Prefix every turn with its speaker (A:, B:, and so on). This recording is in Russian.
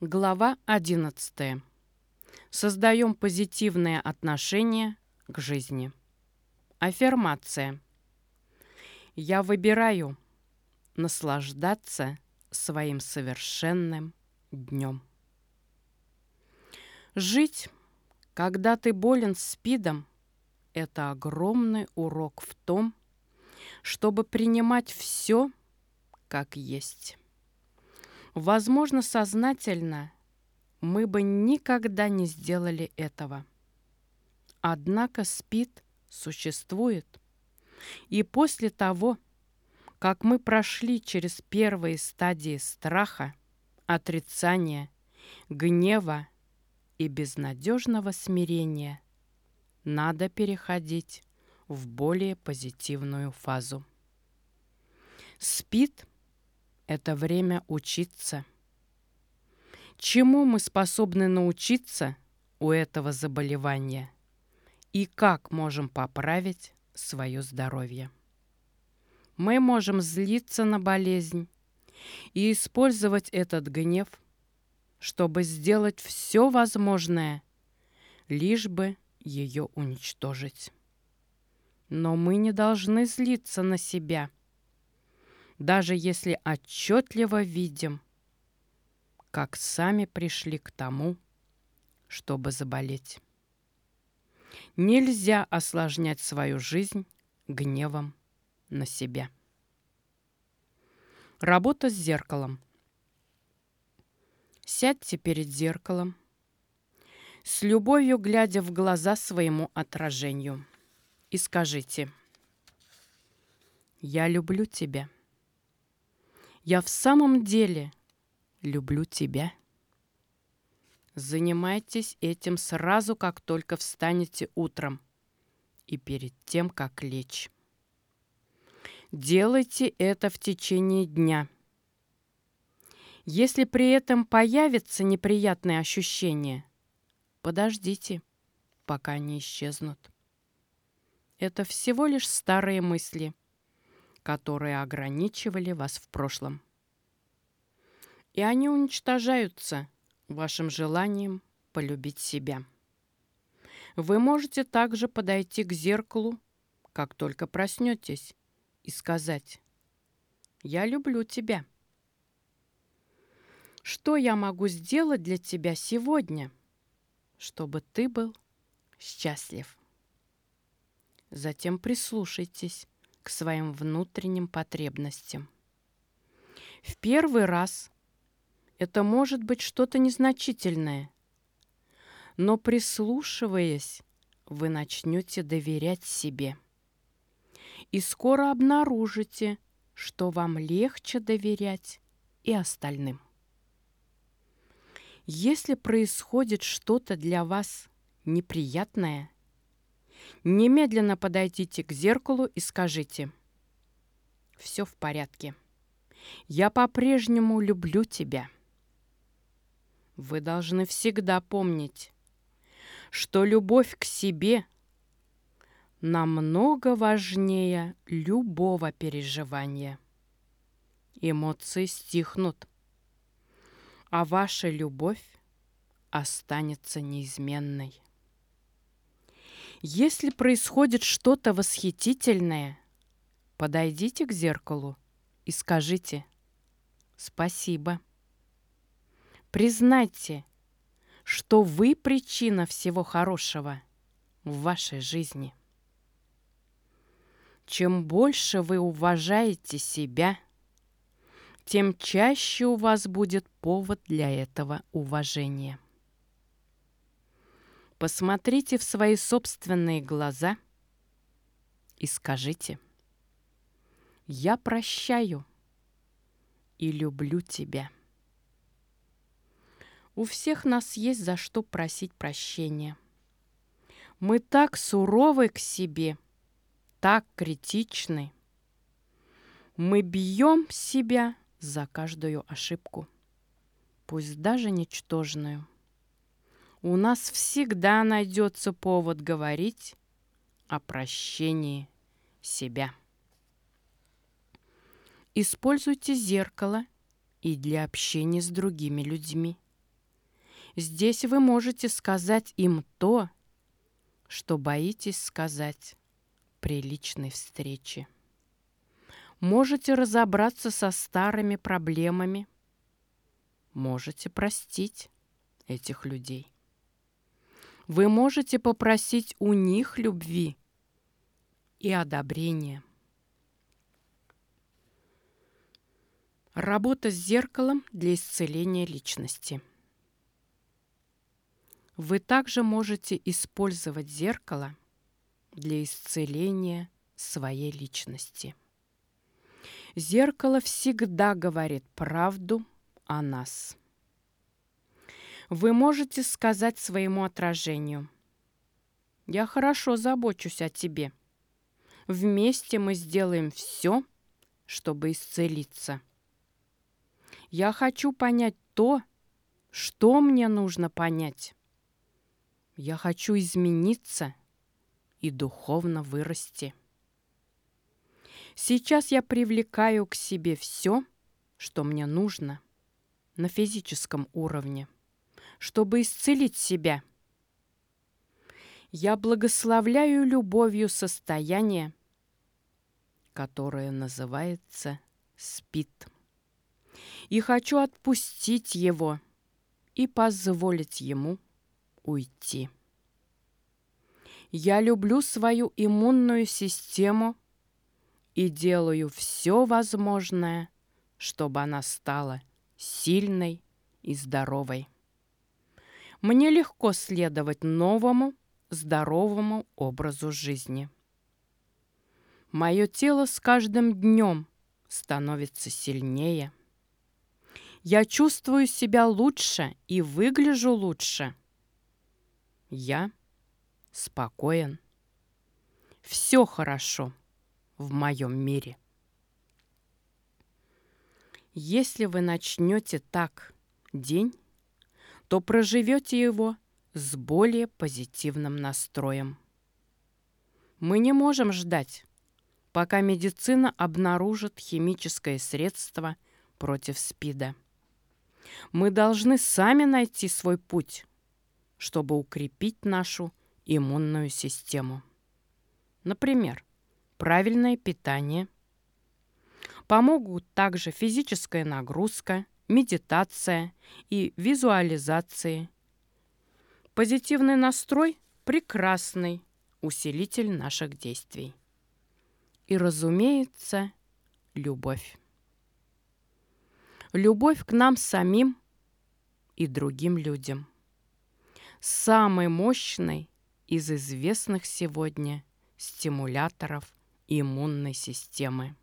A: Глава 11. Создаем позитивное отношение к жизни. Аффирмация. Я выбираю наслаждаться своим совершенным днем. Жить, когда ты болен спидом, это огромный урок в том, чтобы принимать все как есть. Возможно, сознательно мы бы никогда не сделали этого. Однако СПИД существует. И после того, как мы прошли через первые стадии страха, отрицания, гнева и безнадежного смирения, надо переходить в более позитивную фазу. СПИД – это время учиться. Чему мы способны научиться у этого заболевания? И как можем поправить свое здоровье? Мы можем злиться на болезнь и использовать этот гнев, чтобы сделать все возможное, лишь бы ее уничтожить. Но мы не должны злиться на себя – даже если отчетливо видим, как сами пришли к тому, чтобы заболеть. Нельзя осложнять свою жизнь гневом на себя. Работа с зеркалом. Сядьте перед зеркалом, с любовью глядя в глаза своему отражению, и скажите «Я люблю тебя». Я в самом деле люблю тебя. Занимайтесь этим сразу, как только встанете утром и перед тем, как лечь. Делайте это в течение дня. Если при этом появятся неприятные ощущения, подождите, пока они исчезнут. Это всего лишь старые мысли – которые ограничивали вас в прошлом. И они уничтожаются вашим желанием полюбить себя. Вы можете также подойти к зеркалу, как только проснетесь, и сказать «Я люблю тебя». Что я могу сделать для тебя сегодня, чтобы ты был счастлив? Затем прислушайтесь к своим внутренним потребностям. В первый раз это может быть что-то незначительное, но прислушиваясь, вы начнете доверять себе. И скоро обнаружите, что вам легче доверять и остальным. Если происходит что-то для вас неприятное – Немедленно подойдите к зеркалу и скажите «Все в порядке. Я по-прежнему люблю тебя». Вы должны всегда помнить, что любовь к себе намного важнее любого переживания. Эмоции стихнут, а ваша любовь останется неизменной. Если происходит что-то восхитительное, подойдите к зеркалу и скажите «Спасибо». Признайте, что вы причина всего хорошего в вашей жизни. Чем больше вы уважаете себя, тем чаще у вас будет повод для этого уважения. Посмотрите в свои собственные глаза и скажите «Я прощаю и люблю тебя». У всех нас есть за что просить прощения. Мы так суровы к себе, так критичны. Мы бьем себя за каждую ошибку, пусть даже ничтожную у нас всегда найдется повод говорить о прощении себя. Используйте зеркало и для общения с другими людьми, Здесь вы можете сказать им то, что боитесь сказать при личной встрече. Можете разобраться со старыми проблемами. Можете простить этих людей. Вы можете попросить у них любви и одобрения. Работа с зеркалом для исцеления личности. Вы также можете использовать зеркало для исцеления своей личности. Зеркало всегда говорит правду о нас. Вы можете сказать своему отражению «Я хорошо забочусь о тебе. Вместе мы сделаем все, чтобы исцелиться. Я хочу понять то, что мне нужно понять. Я хочу измениться и духовно вырасти. Сейчас я привлекаю к себе все, что мне нужно на физическом уровне, чтобы исцелить себя. Я благословляю любовью состояние, которое называется спит. И хочу отпустить его и позволить ему уйти. Я люблю свою иммунную систему и делаю все возможное, чтобы она стала сильной и здоровой. Мне легко следовать новому, здоровому образу жизни. Мое тело с каждым днем становится сильнее. Я чувствую себя лучше и выгляжу лучше – я спокоен. Все хорошо в моем мире. Если вы начнете так день, то проживете его с более позитивным настроем. Мы не можем ждать, пока медицина обнаружит химическое средство против СПИДа. Мы должны сами найти свой путь чтобы укрепить нашу иммунную систему. Например, правильное питание. Помогут также физическая нагрузка, медитация и визуализации. Позитивный настрой – прекрасный усилитель наших действий. И, разумеется, любовь. Любовь к нам самим и другим людям – самой мощной из известных сегодня стимуляторов иммунной системы.